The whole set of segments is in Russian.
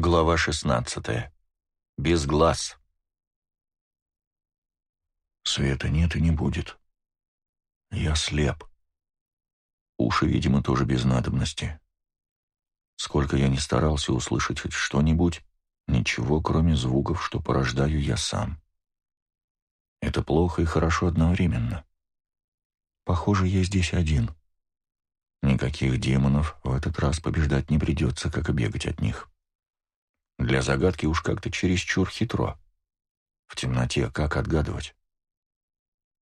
Глава 16. Без глаз. Света нет и не будет. Я слеп. Уши, видимо, тоже без надобности. Сколько я не старался услышать хоть что-нибудь, ничего, кроме звуков, что порождаю я сам. Это плохо и хорошо одновременно. Похоже, я здесь один. Никаких демонов в этот раз побеждать не придется, как и бегать от них. Для загадки уж как-то чересчур хитро. В темноте как отгадывать?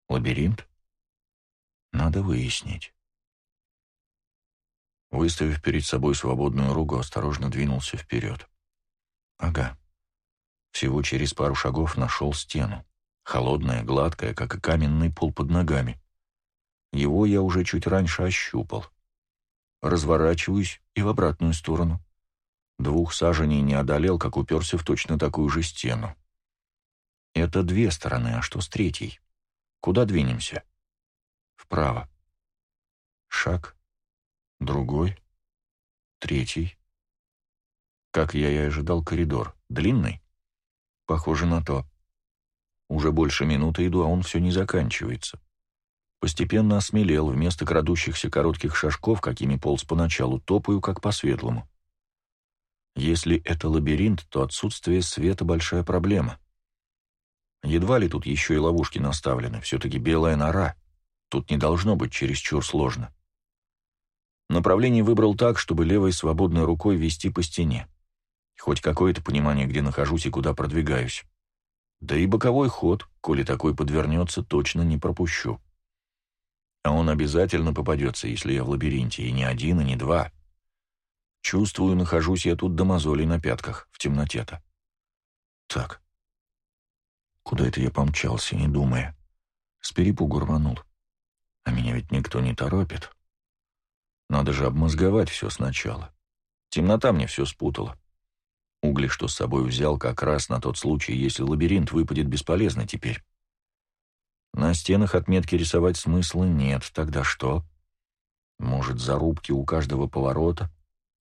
Лабиринт? Надо выяснить. Выставив перед собой свободную руку, осторожно двинулся вперед. Ага. Всего через пару шагов нашел стену. Холодная, гладкая, как и каменный пол под ногами. Его я уже чуть раньше ощупал. Разворачиваюсь и в обратную сторону. Двух саженей не одолел, как уперся в точно такую же стену. Это две стороны, а что с третьей? Куда двинемся? Вправо. Шаг. Другой. Третий. Как я и ожидал, коридор. Длинный? Похоже на то. Уже больше минуты иду, а он все не заканчивается. Постепенно осмелел, вместо крадущихся коротких шажков, какими полз поначалу, топаю, как по светлому. Если это лабиринт, то отсутствие света — большая проблема. Едва ли тут еще и ловушки наставлены, все-таки белая нора. Тут не должно быть чересчур сложно. Направление выбрал так, чтобы левой свободной рукой вести по стене. Хоть какое-то понимание, где нахожусь и куда продвигаюсь. Да и боковой ход, коли такой подвернется, точно не пропущу. А он обязательно попадется, если я в лабиринте, и не один, и не два. Чувствую, нахожусь я тут до мозолей на пятках, в темноте-то. Так. Куда это я помчался, не думая? С перепугу рванул. А меня ведь никто не торопит. Надо же обмозговать все сначала. Темнота мне все спутала. Угли, что с собой взял, как раз на тот случай, если лабиринт выпадет бесполезно теперь. На стенах отметки рисовать смысла нет. Тогда что? Может, зарубки у каждого поворота?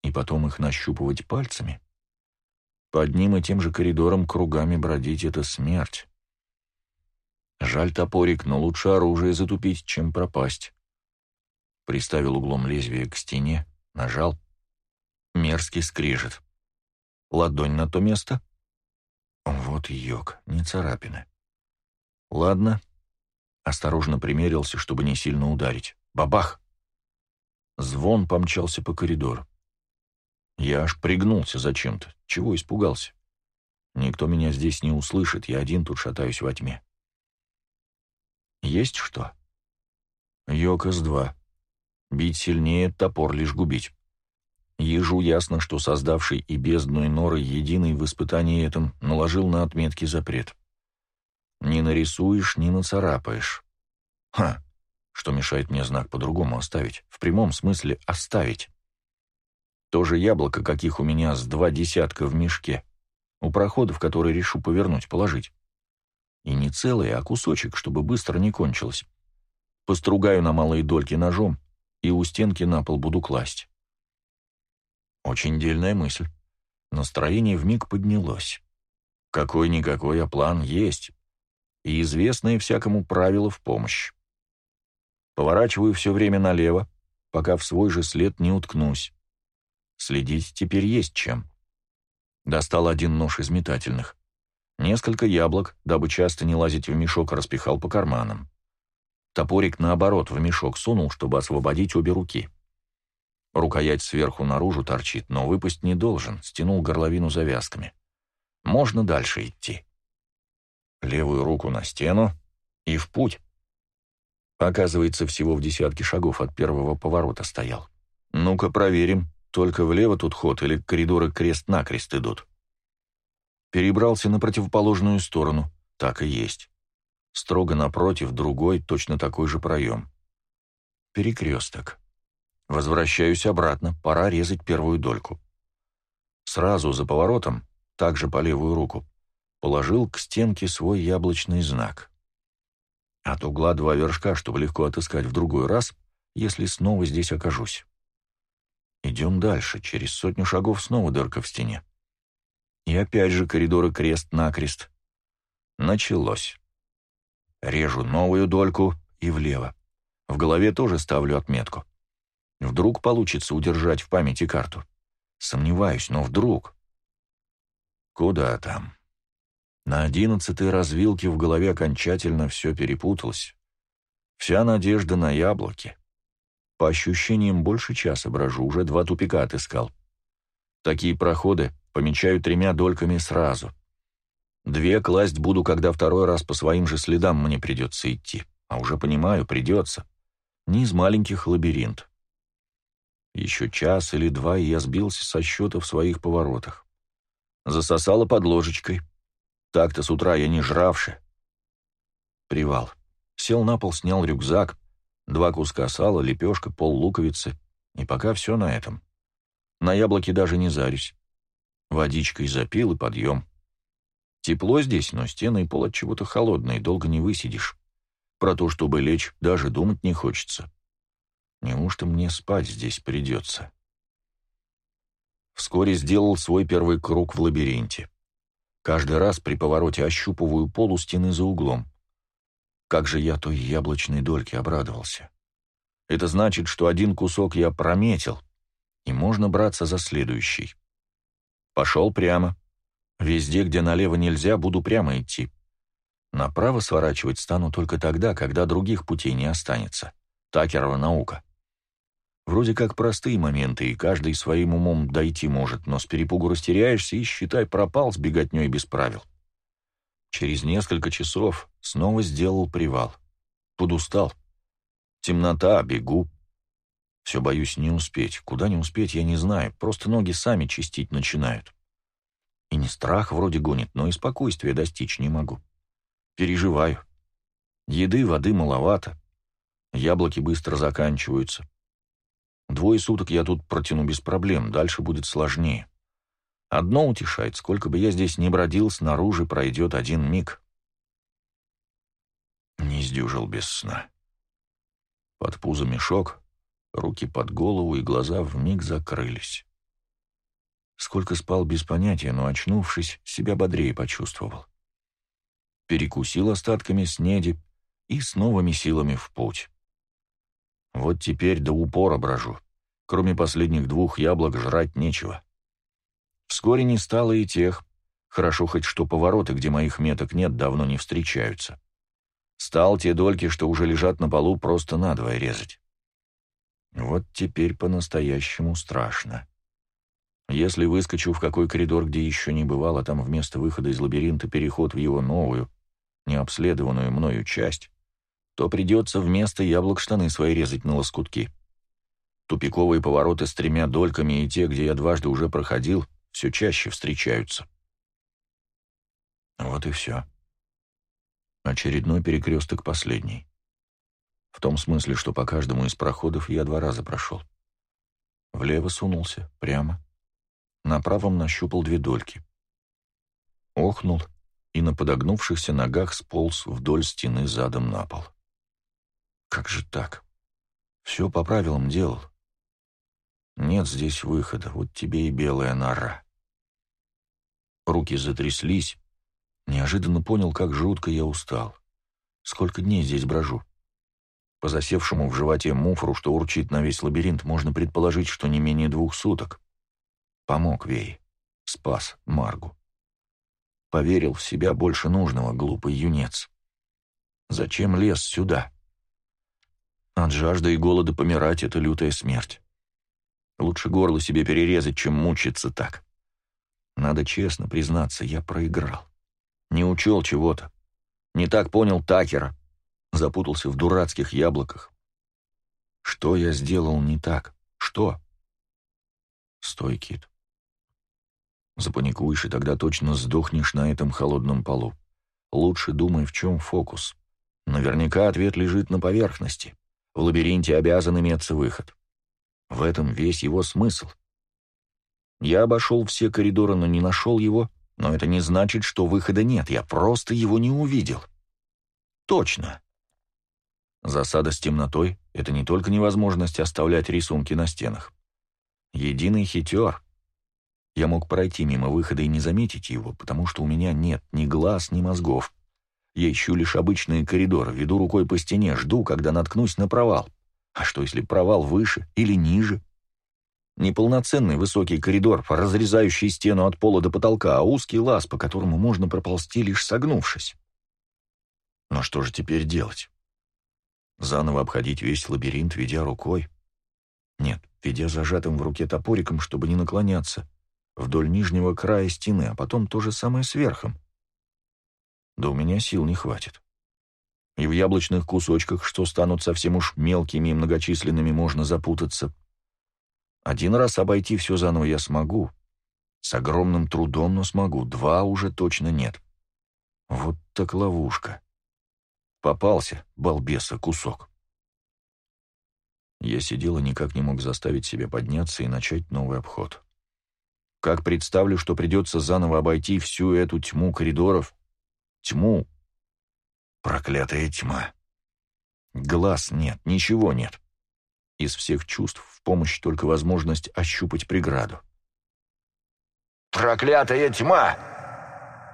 И потом их нащупывать пальцами. По одним и тем же коридорам кругами бродить — это смерть. Жаль топорик, но лучше оружие затупить, чем пропасть. Приставил углом лезвия к стене, нажал. Мерзкий скрежет. Ладонь на то место. Вот йог, не царапины. Ладно. Осторожно примерился, чтобы не сильно ударить. Бабах! Звон помчался по коридору. Я аж пригнулся зачем-то. Чего испугался? Никто меня здесь не услышит, я один тут шатаюсь во тьме. Есть что? Йокос-2. Бить сильнее, топор лишь губить. Ежу ясно, что создавший и бездну и норы единый в испытании этом наложил на отметки запрет. Не нарисуешь, не нацарапаешь. Ха! Что мешает мне знак по-другому оставить? В прямом смысле «оставить». Тоже яблоко, каких у меня с два десятка в мешке. У прохода, в который решу повернуть, положить. И не целое, а кусочек, чтобы быстро не кончилось. Постругаю на малые дольки ножом и у стенки на пол буду класть. Очень дельная мысль. Настроение вмиг поднялось. Какой-никакой, а план есть. И известное всякому правило в помощь. Поворачиваю все время налево, пока в свой же след не уткнусь. Следить теперь есть чем. Достал один нож из метательных. Несколько яблок, дабы часто не лазить в мешок, распихал по карманам. Топорик, наоборот, в мешок сунул, чтобы освободить обе руки. Рукоять сверху наружу торчит, но выпасть не должен, стянул горловину завязками. Можно дальше идти. Левую руку на стену и в путь. Оказывается, всего в десятке шагов от первого поворота стоял. Ну-ка проверим, только влево тут ход или коридоры крест-накрест идут? Перебрался на противоположную сторону. Так и есть. Строго напротив другой, точно такой же проем. Перекресток. Возвращаюсь обратно, пора резать первую дольку. Сразу за поворотом, также по левую руку, положил к стенке свой яблочный знак. От угла два вершка, чтобы легко отыскать в другой раз, если снова здесь окажусь. Идем дальше. Через сотню шагов снова дырка в стене. И опять же коридоры крест-накрест. Началось. Режу новую дольку и влево. В голове тоже ставлю отметку. Вдруг получится удержать в памяти карту. Сомневаюсь, но вдруг. Куда там? На одиннадцатой развилке в голове окончательно все перепуталось. Вся надежда на яблоки. По ощущениям, больше часа брожу, уже два тупика отыскал. Такие проходы помечаю тремя дольками сразу. Две класть буду, когда второй раз по своим же следам мне придется идти. А уже понимаю, придется. Не из маленьких лабиринт. Еще час или два, и я сбился со счета в своих поворотах. Засосало под ложечкой. Так-то с утра я не жравши. Привал. Сел на пол, снял рюкзак, два куска сала, лепешка, пол луковицы. И пока все на этом. На яблоке даже не зарюсь. Водичкой запил и подъем. Тепло здесь, но стены и пол от чего-то холодные, долго не высидишь. Про то, чтобы лечь, даже думать не хочется. Неужто мне спать здесь придется? Вскоре сделал свой первый круг в лабиринте. Каждый раз при повороте ощупываю пол у стены за углом. Как же я той яблочной дольке обрадовался. Это значит, что один кусок я прометил, и можно браться за следующий. Пошел прямо. Везде, где налево нельзя, буду прямо идти. Направо сворачивать стану только тогда, когда других путей не останется. Такерова наука. Вроде как простые моменты, и каждый своим умом дойти может, но с перепугу растеряешься и, считай, пропал с беготней без правил. Через несколько часов снова сделал привал. Подустал. Темнота, бегу. Все боюсь не успеть. Куда не успеть, я не знаю. Просто ноги сами чистить начинают. И не страх вроде гонит, но и спокойствия достичь не могу. Переживаю. Еды, воды маловато. Яблоки быстро заканчиваются. Двое суток я тут протяну без проблем, дальше будет сложнее. Одно утешает, сколько бы я здесь ни бродил, снаружи пройдет один миг. Не сдюжил без сна. Под пузо мешок, руки под голову и глаза вмиг закрылись. Сколько спал без понятия, но, очнувшись, себя бодрее почувствовал. Перекусил остатками снеди и с новыми силами в путь. Вот теперь до упора брожу. Кроме последних двух яблок жрать нечего. Вскоре не стало и тех. Хорошо хоть что повороты, где моих меток нет, давно не встречаются. Стал те дольки, что уже лежат на полу, просто надвое резать. Вот теперь по-настоящему страшно. Если выскочу в какой коридор, где еще не бывало, там вместо выхода из лабиринта переход в его новую, необследованную мною часть, то придется вместо яблок штаны свои резать на лоскутки. Тупиковые повороты с тремя дольками и те, где я дважды уже проходил, все чаще встречаются. Вот и все. Очередной перекресток последний. В том смысле, что по каждому из проходов я два раза прошел. Влево сунулся, прямо. На правом нащупал две дольки. Охнул и на подогнувшихся ногах сполз вдоль стены задом на пол. Как же так? Все по правилам делал. Нет здесь выхода, вот тебе и белая нора. Руки затряслись. Неожиданно понял, как жутко я устал. Сколько дней здесь брожу. По засевшему в животе муфру, что урчит на весь лабиринт, можно предположить, что не менее двух суток. Помог Вей. Спас Маргу. Поверил в себя больше нужного, глупый юнец. Зачем лез сюда? От жажды и голода помирать — это лютая смерть. Лучше горло себе перерезать, чем мучиться так. Надо честно признаться, я проиграл. Не учел чего-то. Не так понял Такера. Запутался в дурацких яблоках. Что я сделал не так? Что? Стой, Кит. Запаникуешь, и тогда точно сдохнешь на этом холодном полу. Лучше думай, в чем фокус. Наверняка ответ лежит на поверхности. В лабиринте обязан иметься выход. В этом весь его смысл. Я обошел все коридоры, но не нашел его, но это не значит, что выхода нет, я просто его не увидел. Точно. Засада с темнотой — это не только невозможность оставлять рисунки на стенах. Единый хитер. Я мог пройти мимо выхода и не заметить его, потому что у меня нет ни глаз, ни мозгов. Я ищу лишь обычные коридоры, веду рукой по стене, жду, когда наткнусь на провал. А что, если провал выше или ниже? Неполноценный высокий коридор, разрезающий стену от пола до потолка, а узкий лаз, по которому можно проползти, лишь согнувшись. Но что же теперь делать? Заново обходить весь лабиринт, ведя рукой? Нет, ведя зажатым в руке топориком, чтобы не наклоняться, вдоль нижнего края стены, а потом то же самое сверхом. Да у меня сил не хватит. И в яблочных кусочках, что станут совсем уж мелкими и многочисленными, можно запутаться — один раз обойти все заново я смогу. С огромным трудом, но смогу. Два уже точно нет. Вот так ловушка. Попался, балбеса, кусок. Я сидел и никак не мог заставить себя подняться и начать новый обход. Как представлю, что придется заново обойти всю эту тьму коридоров? Тьму. Проклятая тьма. Глаз нет, ничего нет. Из всех чувств в помощь только возможность ощупать преграду. «Проклятая тьма!»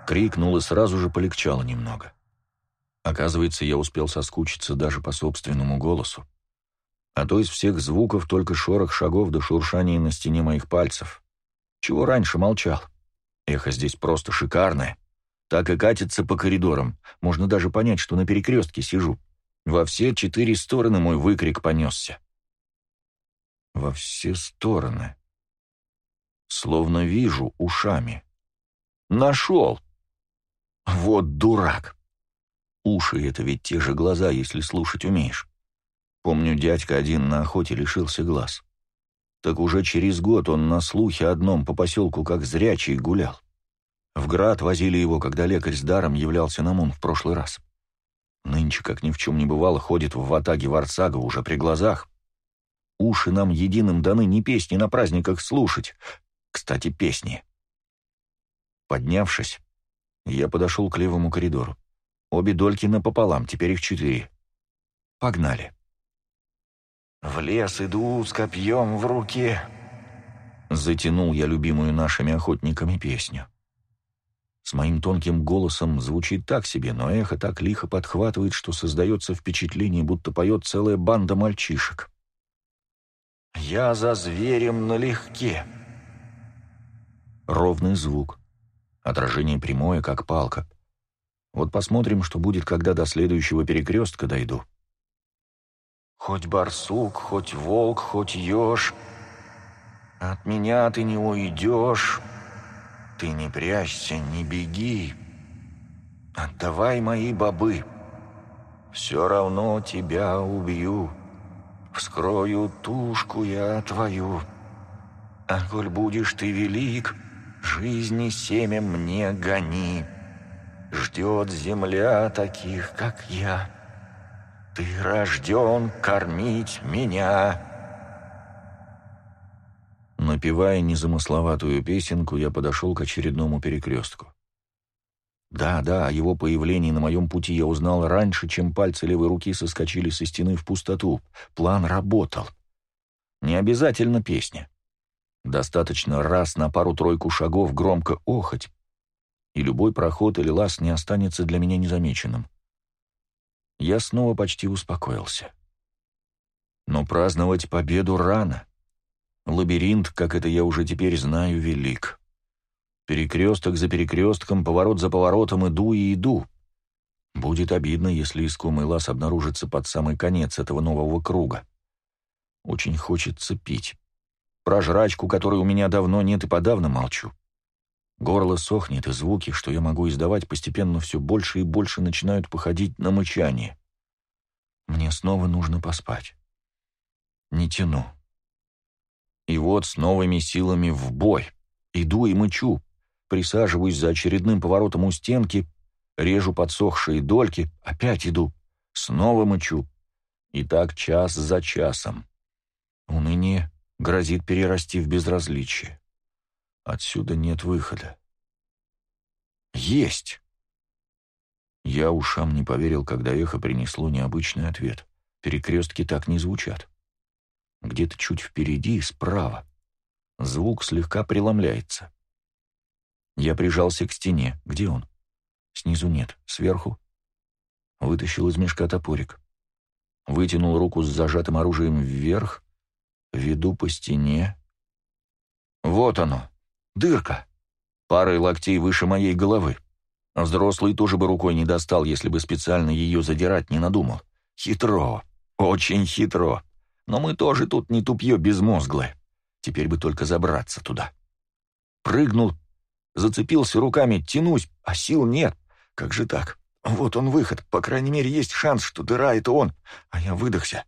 Крикнул и сразу же полегчало немного. Оказывается, я успел соскучиться даже по собственному голосу. А то из всех звуков только шорох шагов до шуршания на стене моих пальцев. Чего раньше молчал? Эхо здесь просто шикарное. Так и катится по коридорам. Можно даже понять, что на перекрестке сижу. Во все четыре стороны мой выкрик понесся во все стороны. Словно вижу ушами. Нашел! Вот дурак! Уши — это ведь те же глаза, если слушать умеешь. Помню, дядька один на охоте лишился глаз. Так уже через год он на слухе одном по поселку как зрячий гулял. В град возили его, когда лекарь с даром являлся на мун в прошлый раз. Нынче, как ни в чем не бывало, ходит в ватаге Варцага уже при глазах. Уши нам единым даны не песни на праздниках слушать. Кстати, песни. Поднявшись, я подошел к левому коридору. Обе дольки напополам, теперь их четыре. Погнали. «В лес иду с копьем в руке», — затянул я любимую нашими охотниками песню. С моим тонким голосом звучит так себе, но эхо так лихо подхватывает, что создается впечатление, будто поет целая банда мальчишек. Я за зверем налегке. Ровный звук. Отражение прямое, как палка. Вот посмотрим, что будет, когда до следующего перекрестка дойду. Хоть барсук, хоть волк, хоть еж, От меня ты не уйдешь. Ты не прячься, не беги. Отдавай мои бобы. Все равно тебя убью. Вскрою тушку я твою. А коль будешь ты велик, жизни семя мне гони. Ждет земля таких, как я. Ты рожден кормить меня. Напевая незамысловатую песенку, я подошел к очередному перекрестку. Да, да, о его появлении на моем пути я узнал раньше, чем пальцы левой руки соскочили со стены в пустоту. План работал. Не обязательно песня. Достаточно раз на пару-тройку шагов громко охоть, и любой проход или лаз не останется для меня незамеченным. Я снова почти успокоился. Но праздновать победу рано. Лабиринт, как это я уже теперь знаю, велик. Перекресток за перекрестком, поворот за поворотом, иду и иду. Будет обидно, если искомый лаз обнаружится под самый конец этого нового круга. Очень хочется пить. Про жрачку, которой у меня давно нет и подавно молчу. Горло сохнет, и звуки, что я могу издавать, постепенно все больше и больше начинают походить на мычание. Мне снова нужно поспать. Не тяну. И вот с новыми силами в бой. Иду и мычу присаживаюсь за очередным поворотом у стенки, режу подсохшие дольки, опять иду, снова мычу. И так час за часом. Уныние грозит перерасти в безразличие. Отсюда нет выхода. Есть! Я ушам не поверил, когда эхо принесло необычный ответ. Перекрестки так не звучат. Где-то чуть впереди, справа, Звук слегка преломляется. Я прижался к стене. Где он? Снизу нет. Сверху? Вытащил из мешка топорик. Вытянул руку с зажатым оружием вверх. Веду по стене. Вот оно. Дырка. Парой локтей выше моей головы. Взрослый тоже бы рукой не достал, если бы специально ее задирать не надумал. Хитро. Очень хитро. Но мы тоже тут не тупье безмозглое. Теперь бы только забраться туда. Прыгнул, зацепился руками, тянусь, а сил нет. Как же так? Вот он выход. По крайней мере, есть шанс, что дыра — это он. А я выдохся.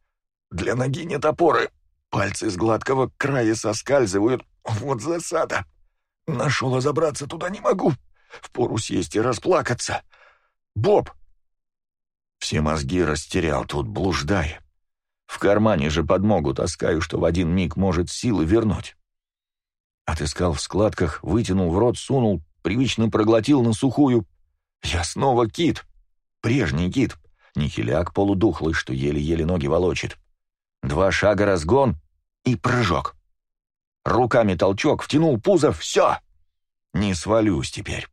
Для ноги нет опоры. Пальцы с гладкого края соскальзывают. Вот засада. Нашел, а забраться туда не могу. Впору сесть и расплакаться. Боб! Все мозги растерял тут, блуждая. В кармане же подмогу таскаю, что в один миг может силы вернуть. Отыскал в складках, вытянул в рот, сунул, привычно проглотил на сухую. Я снова кит. Прежний кит. Не хиляк полудухлый, что еле-еле ноги волочит. Два шага разгон и прыжок. Руками толчок, втянул пузо, все. Не свалюсь теперь.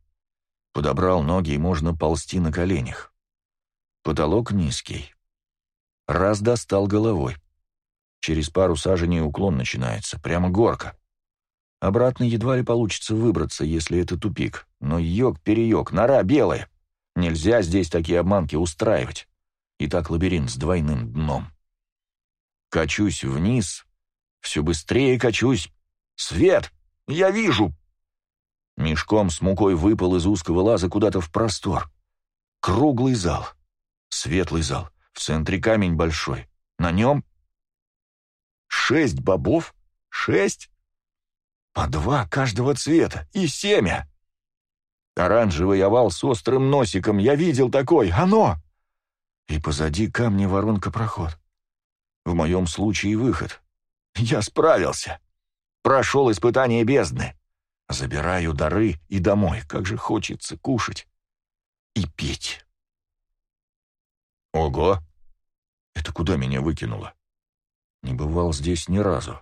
Подобрал ноги, и можно ползти на коленях. Потолок низкий. Раз достал головой. Через пару саженей уклон начинается, прямо горка. Обратно едва ли получится выбраться, если это тупик. Но йог-переёг, нора белая. Нельзя здесь такие обманки устраивать. И так лабиринт с двойным дном. Качусь вниз, все быстрее качусь. Свет! Я вижу! Мешком с мукой выпал из узкого лаза куда-то в простор. Круглый зал. Светлый зал. В центре камень большой. На нем... Шесть бобов? Шесть? По два каждого цвета. И семя. Оранжевый овал с острым носиком. Я видел такой. Оно! И позади камня воронка-проход. В моем случае выход. Я справился. Прошел испытание бездны. Забираю дары и домой. Как же хочется кушать и пить. Ого! Это куда меня выкинуло? Не бывал здесь ни разу.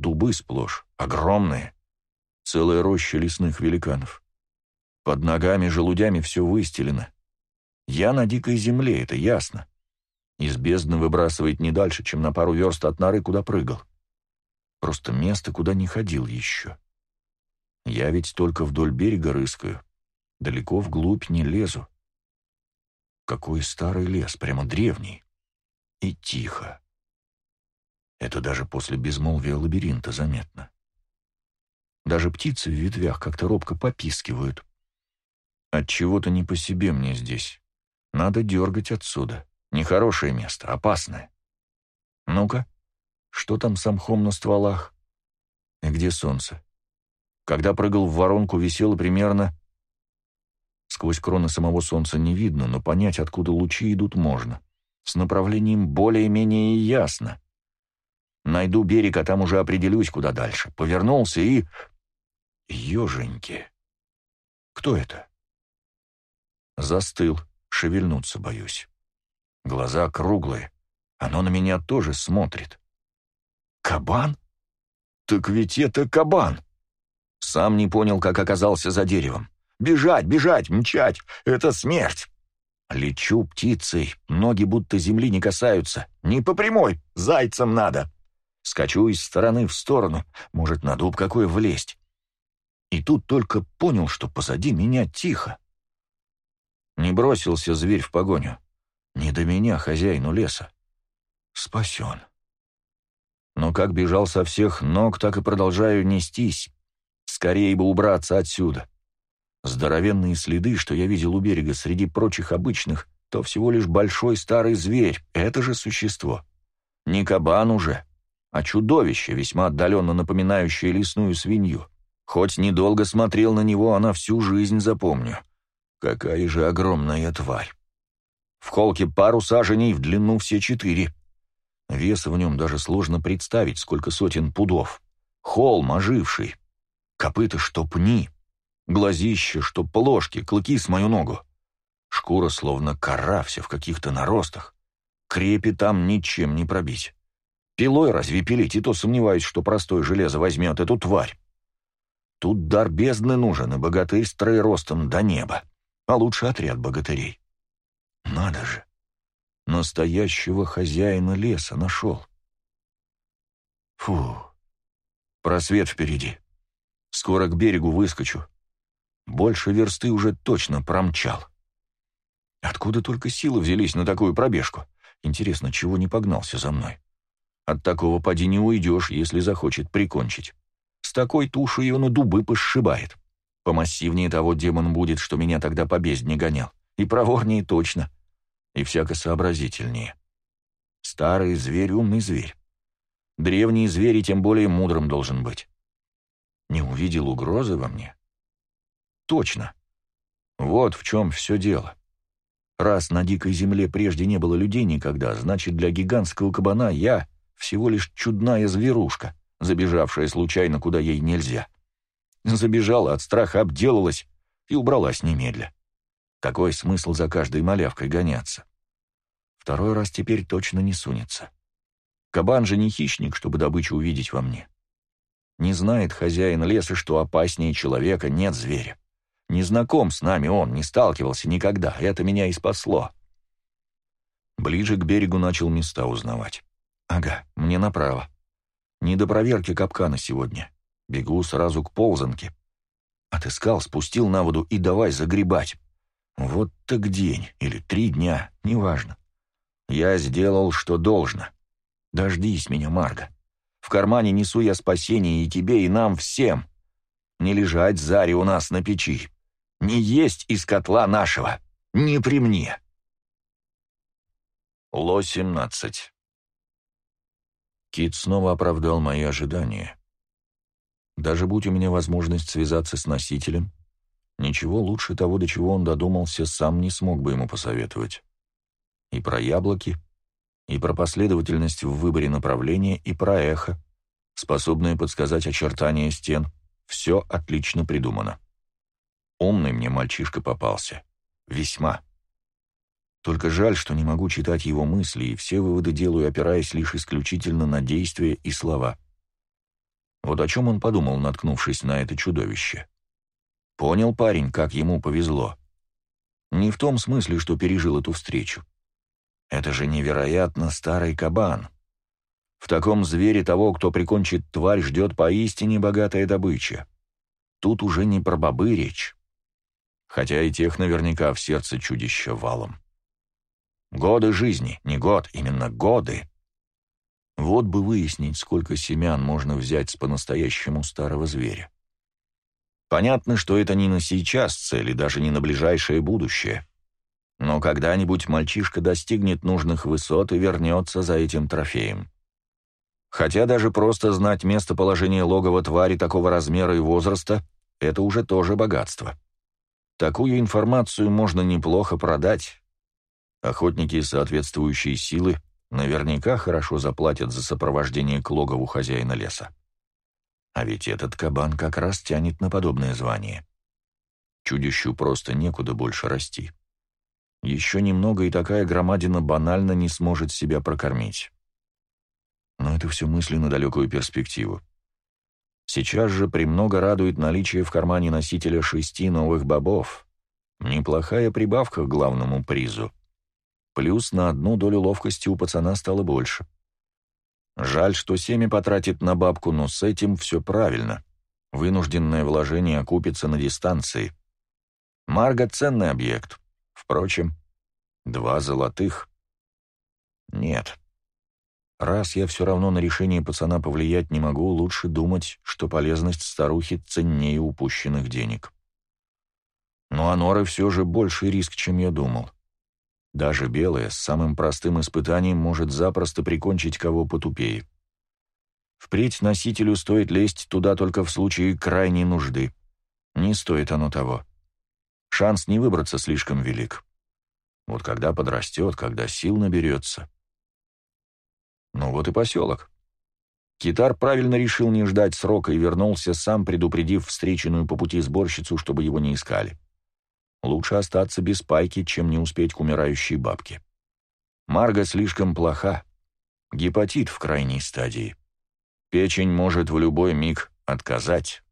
Дубы сплошь, огромные. Целая роща лесных великанов. Под ногами, желудями все выстелено. Я на дикой земле, это ясно. Из бездны выбрасывает не дальше, чем на пару верст от норы, куда прыгал. Просто место, куда не ходил еще. Я ведь только вдоль берега рыскаю. Далеко вглубь не лезу. Какой старый лес, прямо древний. И тихо. Это даже после безмолвия лабиринта заметно. Даже птицы в ветвях как-то робко попискивают. От чего то не по себе мне здесь. Надо дергать отсюда. Нехорошее место, опасное. Ну-ка, что там с мхом на стволах? И где солнце? Когда прыгал в воронку, висело примерно... Сквозь кроны самого солнца не видно, но понять, откуда лучи идут, можно. С направлением более-менее ясно. Найду берег, а там уже определюсь, куда дальше. Повернулся и... Еженьки. Кто это? Застыл, шевельнуться боюсь. Глаза круглые. Оно на меня тоже смотрит. Кабан? Так ведь это кабан. Сам не понял, как оказался за деревом. Бежать, бежать, мчать — это смерть. Лечу птицей, ноги будто земли не касаются. Не по прямой, зайцем надо. Скачу из стороны в сторону, может, на дуб какой влезть. И тут только понял, что позади меня тихо. Не бросился зверь в погоню. Не до меня, хозяину леса. Спасен. Но как бежал со всех ног, так и продолжаю нестись. Скорее бы убраться отсюда. Здоровенные следы, что я видел у берега среди прочих обычных, то всего лишь большой старый зверь, это же существо. Не кабан уже, а чудовище, весьма отдаленно напоминающее лесную свинью. Хоть недолго смотрел на него, она всю жизнь запомню. Какая же огромная тварь. В холке пару саженей, в длину все четыре. Вес в нем даже сложно представить, сколько сотен пудов. Холм оживший. Копыта, что пни. Глазище, что плошки, клыки с мою ногу. Шкура словно кора, вся в каких-то наростах. Крепи там ничем не пробить. Пилой разве пилить, и то сомневаюсь, что простое железо возьмет эту тварь. Тут дар бездны нужен, и богатырь с троеростом до неба, а лучше отряд богатырей. Надо же, настоящего хозяина леса нашел. Фу, просвет впереди. Скоро к берегу выскочу. Больше версты уже точно промчал. Откуда только силы взялись на такую пробежку? Интересно, чего не погнался за мной? От такого поди не уйдешь, если захочет прикончить. С такой тушей его на дубы пошибает. Помассивнее того демон будет, что меня тогда по бездне гонял. И проворнее точно. И всяко сообразительнее. Старый зверь — умный зверь. Древний зверь и тем более мудрым должен быть. Не увидел угрозы во мне? Точно. Вот в чем все дело. Раз на дикой земле прежде не было людей никогда, значит, для гигантского кабана я всего лишь чудная зверушка, забежавшая случайно, куда ей нельзя. Забежала, от страха обделалась и убралась немедля. Какой смысл за каждой малявкой гоняться? Второй раз теперь точно не сунется. Кабан же не хищник, чтобы добычу увидеть во мне. Не знает хозяин леса, что опаснее человека нет зверя. Не знаком с нами он, не сталкивался никогда. Это меня и спасло. Ближе к берегу начал места узнавать. Ага, мне направо. Не до проверки капкана сегодня. Бегу сразу к ползанке. Отыскал, спустил на воду и давай загребать. Вот так день или три дня, неважно. Я сделал, что должно. Дождись меня, Марга. В кармане несу я спасение и тебе, и нам всем. Не лежать заре у нас на печи. Не есть из котла нашего. Не при мне. Ло-17 Кит снова оправдал мои ожидания. Даже будь у меня возможность связаться с носителем, ничего лучше того, до чего он додумался, сам не смог бы ему посоветовать. И про яблоки, и про последовательность в выборе направления, и про эхо, способное подсказать очертания стен. Все отлично придумано. Умный мне мальчишка попался. Весьма. Только жаль, что не могу читать его мысли, и все выводы делаю, опираясь лишь исключительно на действия и слова. Вот о чем он подумал, наткнувшись на это чудовище. Понял парень, как ему повезло. Не в том смысле, что пережил эту встречу. Это же невероятно старый кабан. В таком звере того, кто прикончит тварь, ждет поистине богатая добыча. Тут уже не про бобы речь. Хотя и тех наверняка в сердце чудища валом. Годы жизни, не год, именно годы. Вот бы выяснить, сколько семян можно взять с по-настоящему старого зверя. Понятно, что это не на сейчас цель и даже не на ближайшее будущее. Но когда-нибудь мальчишка достигнет нужных высот и вернется за этим трофеем. Хотя даже просто знать местоположение логова твари такого размера и возраста — это уже тоже богатство. Такую информацию можно неплохо продать. Охотники соответствующие силы наверняка хорошо заплатят за сопровождение к логову хозяина леса. А ведь этот кабан как раз тянет на подобное звание. Чудищу просто некуда больше расти. Еще немного, и такая громадина банально не сможет себя прокормить. Но это все мысли на далекую перспективу. Сейчас же премного радует наличие в кармане носителя шести новых бобов. Неплохая прибавка к главному призу. Плюс на одну долю ловкости у пацана стало больше. Жаль, что семя потратит на бабку, но с этим все правильно. Вынужденное вложение окупится на дистанции. Марга — ценный объект. Впрочем, два золотых. Нет. Раз я все равно на решение пацана повлиять не могу, лучше думать, что полезность старухи ценнее упущенных денег. Но Аноры все же больший риск, чем я думал. Даже белая с самым простым испытанием может запросто прикончить кого потупее. Впредь носителю стоит лезть туда только в случае крайней нужды. Не стоит оно того. Шанс не выбраться слишком велик. Вот когда подрастет, когда сил наберется. Ну вот и поселок. Китар правильно решил не ждать срока и вернулся, сам предупредив встреченную по пути сборщицу, чтобы его не искали. Лучше остаться без пайки, чем не успеть к умирающей бабке. Марга слишком плоха. Гепатит в крайней стадии. Печень может в любой миг отказать.